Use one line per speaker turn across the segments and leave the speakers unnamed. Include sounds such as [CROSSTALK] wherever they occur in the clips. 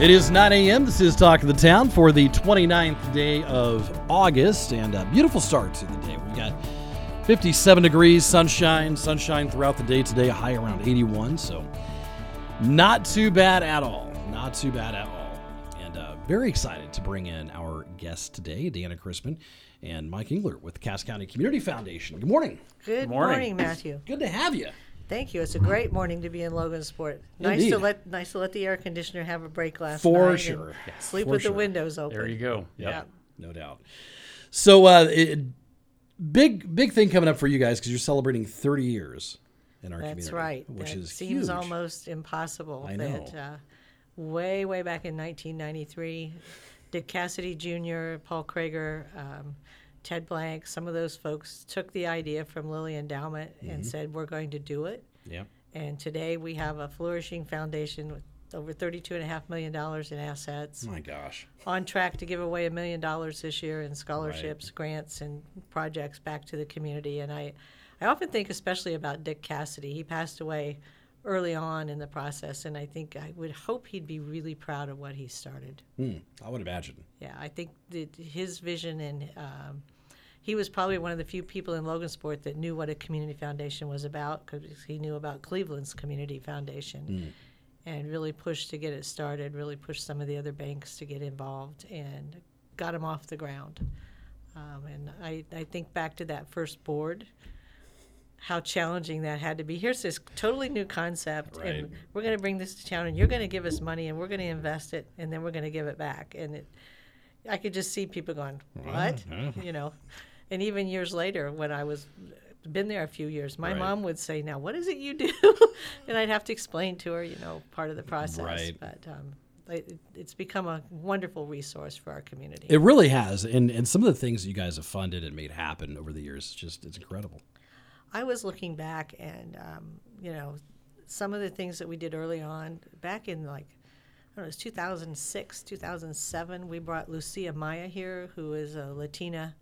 It is 9 a.m. This is Talk of the Town for the 29th day of August, and a beautiful start to the day. We got 57 degrees, sunshine, sunshine throughout the day today, a high around 81, so not too bad at all. Not too bad at all. And uh, very excited to bring in our guest today, Deanna Crispin and Mike Engler with Cass County Community Foundation. Good morning.
Good morning. Matthew.
Good to have you.
Thank you. It's a great morning to be in Logansport. Nice
Indeed.
to let nice to let the air conditioner have a break last
For
night. and
sure. Yeah,
Sleep
for
with
sure.
the windows open.
There you go.
Yeah.
No doubt. So, uh, it, big big thing coming up for you guys because you're celebrating 30 years in our community.
That's right.
Which
that
is
seems
huge.
almost impossible.
I
That,
know.
uh, way way back in 1993, Dick Cassidy Jr., Paul Krager, um, Ted Blank, some of those folks took the idea from Lilly Endowment
Mm-hmm.
and said we're going to do it.
Yeah.
And today we have a flourishing foundation with over $32.5 million in assets.
My gosh.
on track to give away a million dollars this year in scholarships, grants, and projects back to the community. And I, I often think, especially about Dick Cassidy. He passed away early on in the process, and I think I would hope he'd be really proud of what he started.
Hmm, I would imagine.
Yeah, I think that his vision and um, he was probably one of the few people in Logansport that knew what a community foundation was about because he knew about Cleveland's community foundation and really pushed to get it started, really pushed some of the other banks to get involved and got them off the ground. Um, and I, I think back to that first board, how challenging that had to be. Here's this totally new concept,
Right.
and we're going to bring this to town, and you're going to give us money, and we're going to invest it, and then we're going to give it back. And it, I could just see people going, "What?" You know. And even years later, when I was been there a few years, my
Right.
mom would say, "Now, what is it you do?" [LAUGHS] and I'd have to explain to her, you know, part of the process.
Right.
But um, it, it's become a wonderful resource for our community.
It really has, and and some of the things you guys have funded and made happen over the years, it's just it's incredible.
I was looking back and, um, you know, some of the things that we did early on, back in like, I don't know, it was 2006, 2007, we brought Lucia Maya here, who is a Latina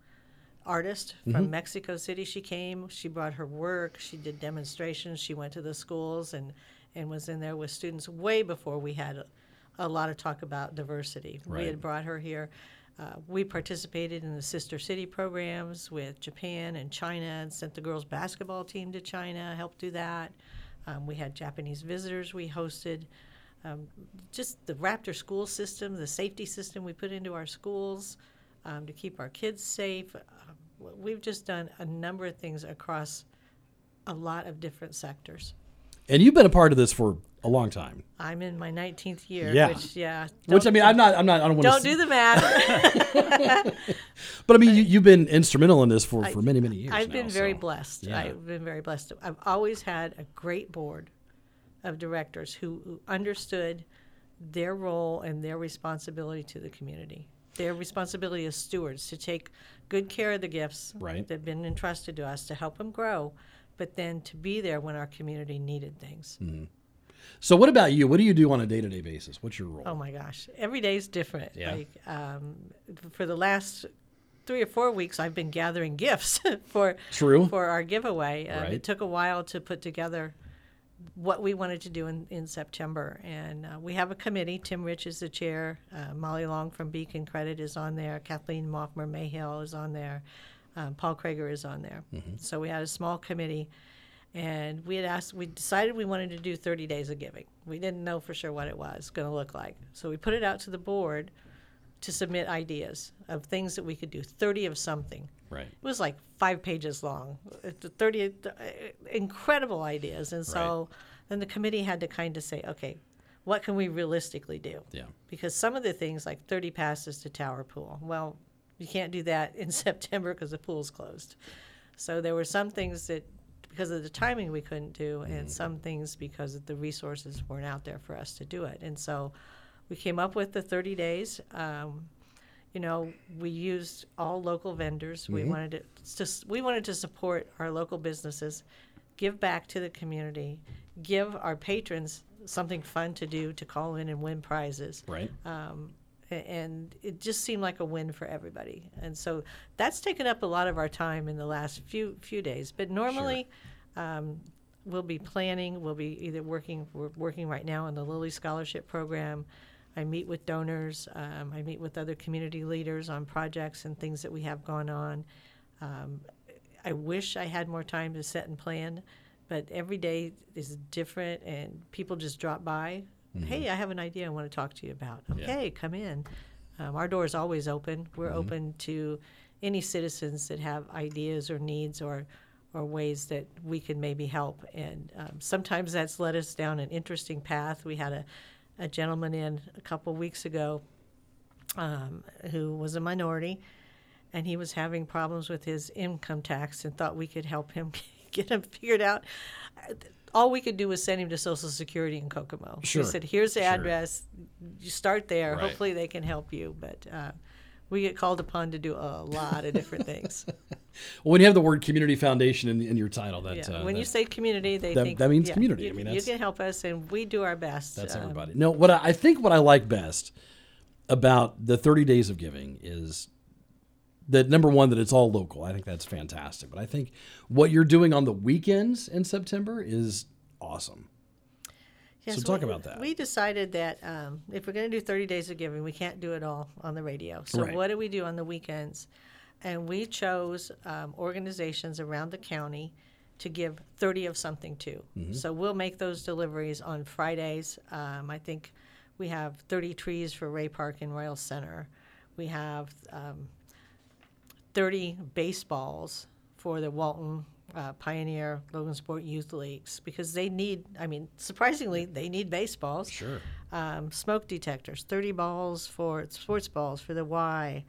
artist from Mexico City. She came, she brought her work, she did demonstrations, she went to the schools and, and was in there with students way before we had a, a lot of talk about diversity. We had brought her here. Uh, we participated in the sister city programs with Japan and China and sent the girls basketball team to China, helped do that. Um, we had Japanese visitors we hosted. Um, just the Raptor school system, the safety system we put into our schools um, to keep our kids safe. We've just done a number of things across a lot of different sectors.
And you've been a part of this for a long time.
I'm in my 19th year,
Yeah.
which, yeah.
Which I mean, I'm not, I'm not, I don't want to.
Don't
to.
do the math. [LAUGHS]
But I mean, you, you've been instrumental in this for, for many, many years.
I've
now,
been very
so-
blessed.
yeah.
I've been very blessed. I've always had a great board of directors who, who understood their role and their responsibility to the community. Their responsibility as stewards to take good care of the gifts
Right.
that have been entrusted to us to help them grow, but then to be there when our community needed things.
Hmm. So, what about you? What do you do on a day to day basis? What's your role?
Oh my gosh, every day is different.
Yeah.
Like um, for the last three or four weeks, I've been gathering gifts [LAUGHS] for
True.
for our giveaway. Um,
Right.
It took a while to put together what we wanted to do in, in September, and uh, we have a committee. Tim Rich is the chair. Uh, Molly Long from Beacon Credit is on there. Kathleen Moffmer Mayhill is on there. Um, Paul Krager is on there. So we had a small committee and we had asked we decided we wanted to do 30 days of giving we didn't know for sure what it was going to look like so we put it out to the board to submit ideas of things that we could do 30 of something.
Right.
it was like five pages long. It's 30 uh, incredible ideas. And so then the committee had to kind of say okay what can we realistically do?
Yeah.
because some of the things like 30 passes to tower pool well you can't do that in [LAUGHS] september because the pool's closed. So there were some things that because of the timing we couldn't do and some things because the resources weren't out there for us to do it. And so we came up with the 30 days um, you know, we used all local vendors. We wanted it just we wanted to support our local businesses, give back to the community, give our patrons something fun to do to call in and win prizes
Right.
um, and it just seemed like a win for everybody. And so that's taken up a lot of our time in the last few few days. But normally, um, we'll be planning. We'll be either working. We're working right now on the Lilly Scholarship Program. I meet with donors. Um, I meet with other community leaders on projects and things that we have going on. Um, I wish I had more time to set and plan, but every day is different, and people just drop by. Hey, I have an idea I want to talk to you about. Okay, come in. Um, our door is always open. We're open to any citizens that have ideas or needs or or ways that we can maybe help. And um, sometimes that's led us down an interesting path. We had a, a gentleman in a couple weeks ago um, who was a minority, and he was having problems with his income tax and thought we could help him [LAUGHS] get him figured out. All we could do was send him to Social Security in Kokomo.
Sure.
We said, "Here's the
Sure.
address. You start there.
Right.
Hopefully, they can help you." But uh, we get called upon to do a lot of different things.
Well, [LAUGHS] when you have the word community foundation in, in your title, that,
Yeah.
uh,
when you say community, they
that-
think
that means
yeah,
community.
You,
I mean,
you can help us, and we do our best.
That's
Um,
everybody. No, what I, I think what I like best about the 30 days of giving is that number one that it's all local. I think that's fantastic. But I think what you're doing on the weekends in September is awesome. So talk
we,
about that.
We decided that um, if we're going to do 30 days of giving, we can't do it all on the radio. So
Right.
what do we do on the weekends? And we chose um, organizations around the county to give 30 of something to.
Mm-hmm.
So we'll make those deliveries on Fridays. Um, I think we have 30 trees for Ray Park and Royal Center. We have um, 30 baseballs for the Walton uh, Pioneer Logansport Youth Leagues because they need, I mean, surprisingly, they need baseballs.
Sure.
Um, smoke detectors, 30 balls for sports balls for the Y.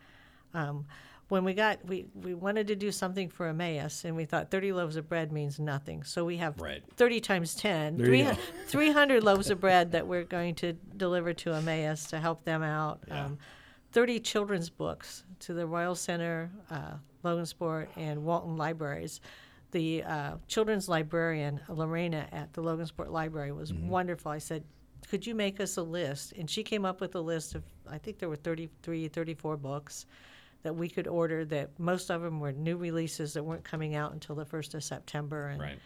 Um, when we got, we, we wanted to do something for Emmaus and we thought 30 loaves of bread means nothing. So we have
Right.
30 times 10, 300, 300 loaves of bread that we're going to deliver to Emmaus to help them out.
Yeah.
Um, 30 children's books to the Royal Center, uh, Logansport, and Walton Libraries. The uh, children's librarian, Lorena, at the Logansport Library was wonderful. I said, Could you make us a list? And she came up with a list of, I think there were 33, 34 books that we could order that most of them were new releases that weren't coming out until the 1st of September. And
Right.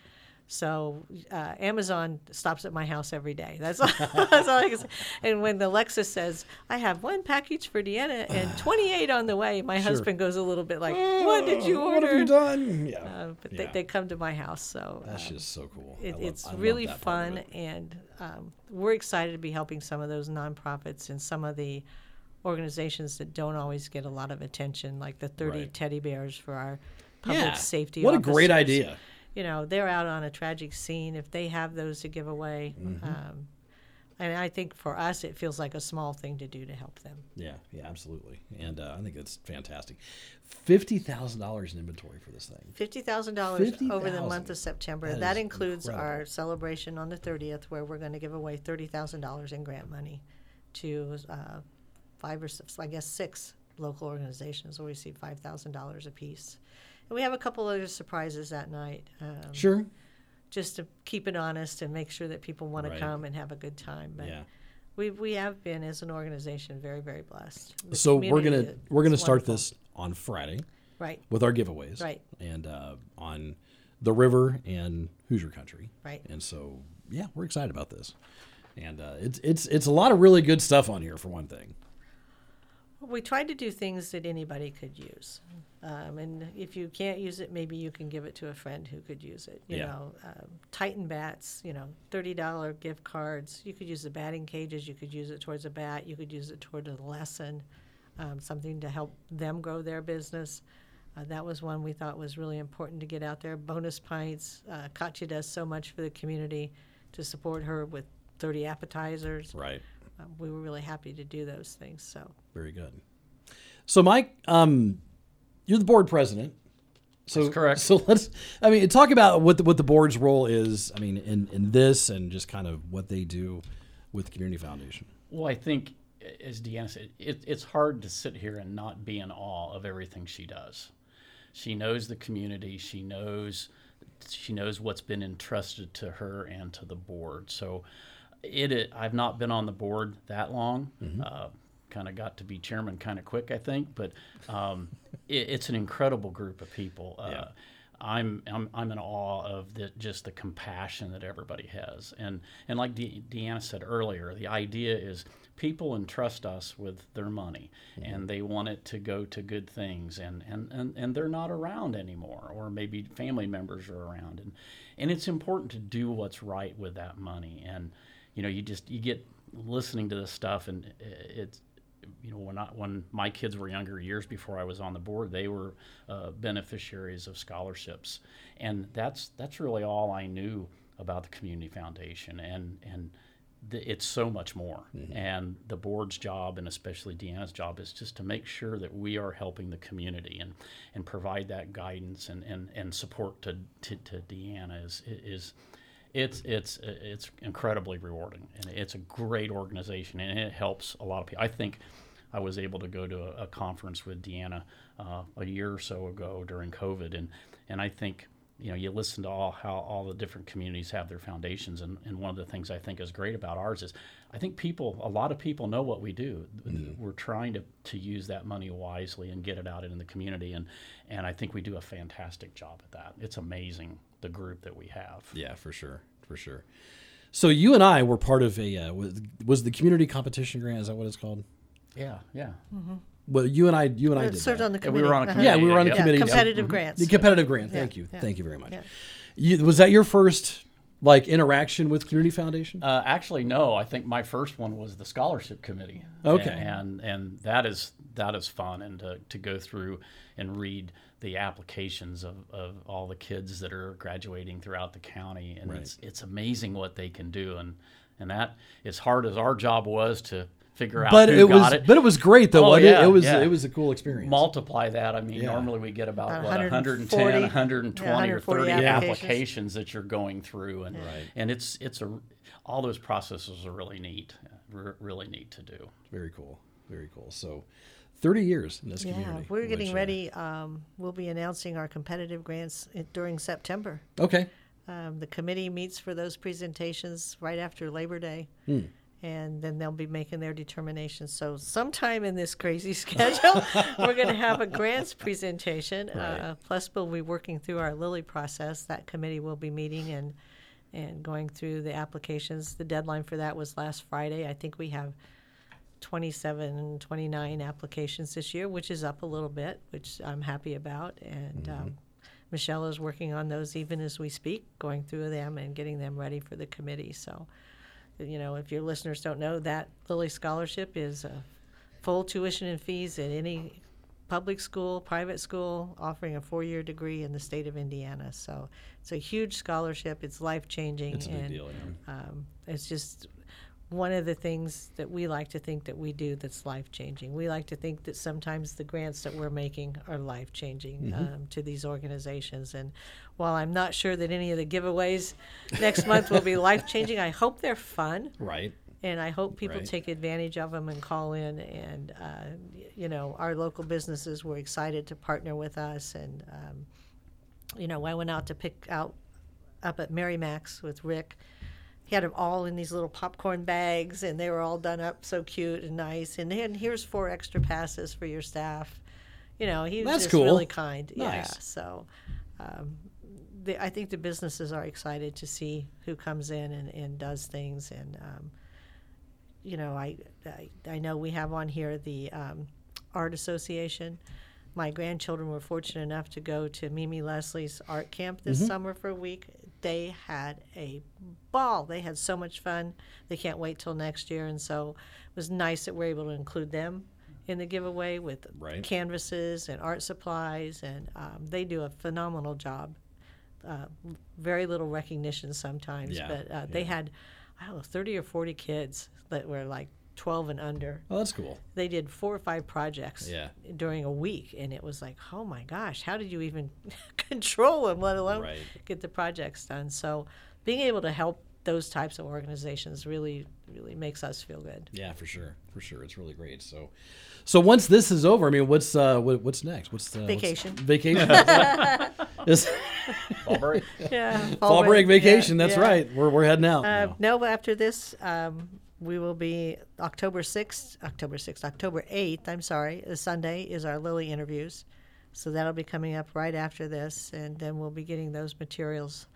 So uh, Amazon stops at my house every day. That's [LAUGHS] all, that's all I can say. And when the Alexa says, I have one package for Deanna and [SIGHS] 28 on the way, my husband goes a little bit like, What did you
What have
order?
you done? Yeah.
Uh, but
Yeah.
they, they come to my house. So
That's
um,
just so cool.
It,
love-
it's
I
really
that part of
fun.
it.
And um, we're excited to be helping some of those nonprofits and some of the organizations that don't always get a lot of attention, like the 30
Right.
teddy bears for our public
Yeah.
safety
What a great idea.
You know they're out on a tragic scene if they have those to give away
Mm-hmm.
um, and i think for us it feels like a small thing to do to help them
Yeah, yeah, absolutely. And uh, I think it's fantastic. $50,000 in inventory for this thing.
$50000 over the month of september
That
that, includes our celebration on the 30th where we're going to give away $30000 in grant money to uh, five or six i guess six local organizations will receive $5000 apiece and we have a couple other surprises that night um,
Sure.
just to keep it honest and make sure that people want
Right.
to come and have a good time but
Yeah.
We we have been as an organization very very blessed. The
So we're gonna we're gonna start
wonderful.
this on Friday
right
with our giveaways,
Right.
And uh, on the river and Hoosier Country,
Right.
And so yeah, we're excited about this, and uh, it's it's it's a lot of really good stuff on here for one thing.
We tried to do things that anybody could use, um, and if you can't use it, maybe you can give it to a friend who could use it. You
Yeah.
know, um, Titan bats. You know, thirty dollar gift cards. You could use the batting cages. You could use it towards a bat. You could use it toward a lesson, um, something to help them grow their business. Uh, that was one we thought was really important to get out there. Bonus pints. Uh, Katya does so much for the community to support her with 30 appetizers.
Right.
Um, we were really happy to do those things. So
Very good. So, Mike, um, you're the board president. So
That's correct. [LAUGHS]
So let's. I mean, talk about what the, what the board's role is. I mean, in in this and just kind of what they do with the community foundation.
Well, I think as Deanna said, it, it's hard to sit here and not be in awe of everything she does. She knows the community. She knows she knows what's been entrusted to her and to the board. So, it, it I've not been on the board that long. Uh, kind of got to be chairman kind of quick, I think. But um, [LAUGHS] it, it's an incredible group of people. Uh,
Yeah.
I'm, I'm I'm in awe of the just the compassion that everybody has, and and like De- Deanna said earlier, the idea is people entrust us with their money, and they want it to go to good things, and, and and and they're not around anymore, or maybe family members are around, and and it's important to do what's right with that money, and you know you just you get listening to this stuff, and it's you know, when I, when my kids were younger, years before I was on the board, they were uh, beneficiaries of scholarships, and that's that's really all I knew about the community foundation, and and it's so much more. And the board's job, and especially Deanna's job, is just to make sure that we are helping the community and and provide that guidance and and, and support to, to to Deanna is is it's it's it's incredibly rewarding and it's a great organization and it helps a lot of people. I think I was able to go to a, a conference with Deanna uh, a year or so ago during COVID and and I think you know you listen to all how all the different communities have their foundations and, and one of the things I think is great about ours is I think people a lot of people know what we do. We're trying to, to use that money wisely and get it out in the community and and I think we do a fantastic job at that. It's amazing the group that we have.
Yeah, for sure, for sure.
So you and I were part of a uh, was, was the community competition grant? Is that what it's called?
Yeah, yeah.
Well, you and I, you and I did
served
that.
on the
Yeah, we
committee.
were on a
Uh-huh.
Yeah, we were on the
Yeah,
committee.
competitive
Mhm.
grants.
The competitive grant.
Yeah,
Thank you.
yeah,
Thank you very much.
yeah.
You, was that your first like interaction with community foundation?
Uh, actually, no. I think my first one was the scholarship committee.
Okay.
And and that is that is fun, and to, to go through and read the applications of, of all the kids that are graduating throughout the county, and it's it's amazing what they can do, and and that as hard as our job was to figure out
but
who
it
got
was,
it.
but it was great though.
Oh,
wasn't it? it was,
yeah.
it was a cool experience.
multiply that. I mean,
Yeah.
normally we get about,
About
what 110, 120
yeah,
or 30
applications.
applications that you're going through, and and it's it's a all those processes are really neat, really neat to do.
Very cool. Very cool. So, thirty years in this
Yeah,
community.
we're getting
which, uh,
ready. Um, we'll be announcing our competitive grants during September.
okay.
Um, the committee meets for those presentations right after Labor Day.
Hmm.
And then they'll be making their determinations. So, sometime in this crazy [LAUGHS] schedule, we're going to have a grants [LAUGHS] presentation. Uh, plus, we'll be working through our Lilly process. That committee will be meeting and and going through the applications. The deadline for that was last Friday. I think we have 27, 29 applications this year, which is up a little bit, which I'm happy about. And um, Michelle is working on those even as we speak, going through them and getting them ready for the committee. So, you know, if your listeners don't know, that Lilly Scholarship is a full tuition and fees at any public school, private school, offering a four-year degree in the state of Indiana. So it's a huge scholarship. It's life-changing.
It's a big
and,
deal. Yeah.
um, it's just one of the things that we like to think that we do that's life changing. We like to think that sometimes the grants that we're making are life changing um, to these organizations. And while I'm not sure that any of the giveaways next month will be [LAUGHS] life changing, I hope they're fun.
Right.
And I hope people
Right.
take advantage of them and call in. And, uh, you know, our local businesses were excited to partner with us. And, um, you know, I went out to pick out up at Mary Mac's with Rick. He had them all in these little popcorn bags, and they were all done up so cute and nice. And then here's four extra passes for your staff. You know, he was
That's
just
cool.
really kind. Yeah. So, um, the, I think the businesses are excited to see who comes in and, and does things. And, um, you know, I, I, I know we have on here the um, Art Association. My grandchildren were fortunate enough to go to Mimi Leslie's art camp this
Mm-hmm.
summer for a week. They had a ball. They had so much fun. They can't wait till next year. And so it was nice that we're able to include them in the giveaway with
Right.
canvases and art supplies. And um, they do a phenomenal job. Uh, very little recognition sometimes,
Yeah,
but uh, they
yeah.
had, I don't know, 30 or 40 kids that were like 12 and under
Oh, that's cool.
they did four or five projects
Yeah.
during a week and it was like oh my gosh how did you even [LAUGHS] control them let alone
Right.
get the projects done so being able to help those types of organizations really really makes us feel good.
Yeah, for sure, for sure. It's really great. So, so once this is over, I mean, what's uh, what, what's next? What's the what's-
Vacation. [LAUGHS]
vacation. [LAUGHS] Is-
Fall break.
Yeah,
fall break
yeah,
vacation. That's
yeah.
right. We're we're heading out.
Uh,
now.
no, but after this, um, we will be October 6th, October 6th, October 8th, I'm sorry, Sunday is our Lilly interviews. So that'll be coming up right after this, and then we'll be getting those materials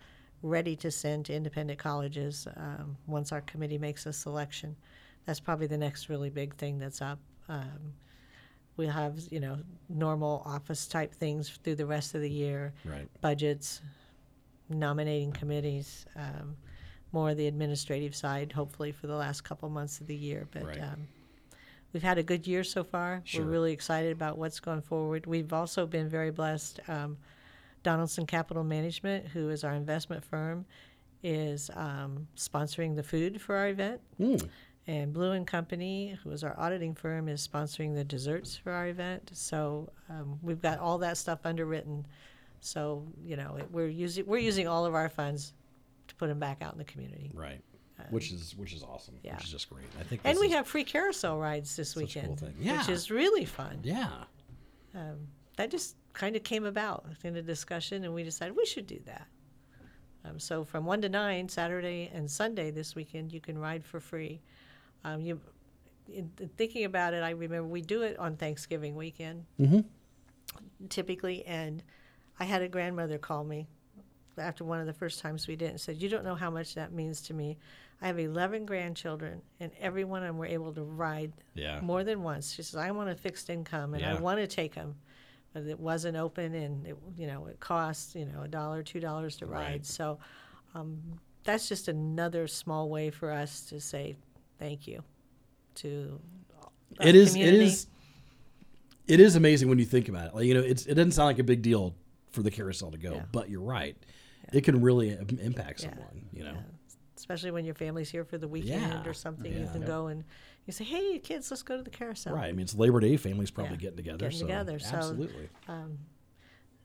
ready to send to independent colleges um, once our committee makes a selection. That's probably the next really big thing that's up. Um, we'll have, you know, normal office type things through the rest of the year
Right.
budgets, nominating committees, um, more of the administrative side, hopefully for the last couple months of the year. But
Right.
um, we've had a good year so far.
Sure.
We're really excited about what's going forward. We've also been very blessed. Um, Donaldson Capital Management, who is our investment firm, is um, sponsoring the food for our event.
Mm.
And Blue and Company, who is our auditing firm, is sponsoring the desserts for our event. So um, we've got all that stuff underwritten. So you know, it, we're using we're using all of our funds put them back out in the community.
Right. which is which is awesome.
yeah.
Which is just great. I think.
And we have free carousel rides this
cool
weekend,
thing. Yeah.
which is really fun.
Yeah.
That just kind of came about in a discussion, and we decided we should do that. Um, so from one to nine, Saturday and Sunday this weekend, you can ride for free. Um, you, in, in thinking about it, I remember we do it on Thanksgiving weekend, typically, and I had a grandmother call me after one of the first times we did it and said, "You don't know how much that means to me. I have 11 grandchildren, and every one of them were able to ride
Yeah.
more than once. She says, I want a fixed income, and
Yeah.
I want to take them, but it wasn't open, and it, you know, it costs you know a dollar, two dollars to ride.
Right.
So um, that's just another small way for us to say thank you to.
It is. It
community.
is. It is amazing when you think about it. Like you know, it's it doesn't sound like a big deal for the carousel to go,
Yeah.
but you're right. It can really im- impact
Yeah.
someone. You know.
especially when your family's here for the weekend
Yeah.
or something. You
Yeah.
can go and you say, "Hey, kids, let's go to the carousel."
Right. I mean, it's Labor Day. Families probably
Yeah.
getting together.
Getting
so
together, so-
absolutely, um,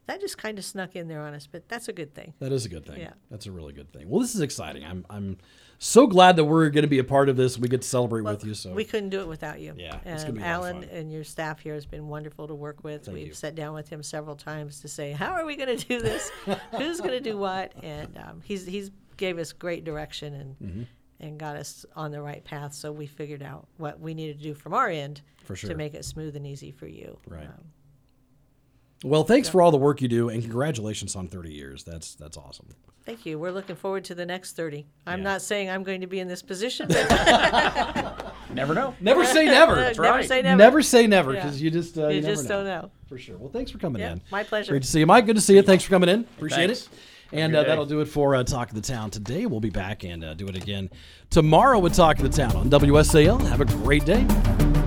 That just kind of snuck in there on us, but that's a good thing.
that is a good thing.
Yeah.
That's a really good thing. Well, this is exciting. I'm I'm so glad that we're going to be a part of this. We get to celebrate with you. So
we couldn't do it without you.
Yeah, it's gonna be a lot of
Alan and your staff here has been wonderful to work with.
Thank
We've
you.
sat down with him several times to say, how are we going to do this? [LAUGHS] Who's going to do what? And um, he's he's gave us great direction and
Mm-hmm.
and got us on the right path. So we figured out what we needed to do from our end
For sure.
to make it smooth and easy for you.
Right.
Um,
well, thanks for all the work you do, and congratulations on 30 years. That's that's awesome.
thank you. We're looking forward to the next 30. I'm
Yeah.
not saying I'm going to be in this position, but [LAUGHS]
Never know.
Never say never.
never
right.
say never.
Never say never
Yeah.
because you just uh,
you,
you, never
just
know.
don't know.
For sure. Well, thanks for coming
Yeah,
in.
my pleasure.
Great to see you, Mike. Good to see you. Thanks for coming in. Appreciate
Thanks.
it. And uh, that'll do it for uh, Talk of the Town today. We'll be back and uh, do it again tomorrow with Talk of the Town on WSAL. Have a great day.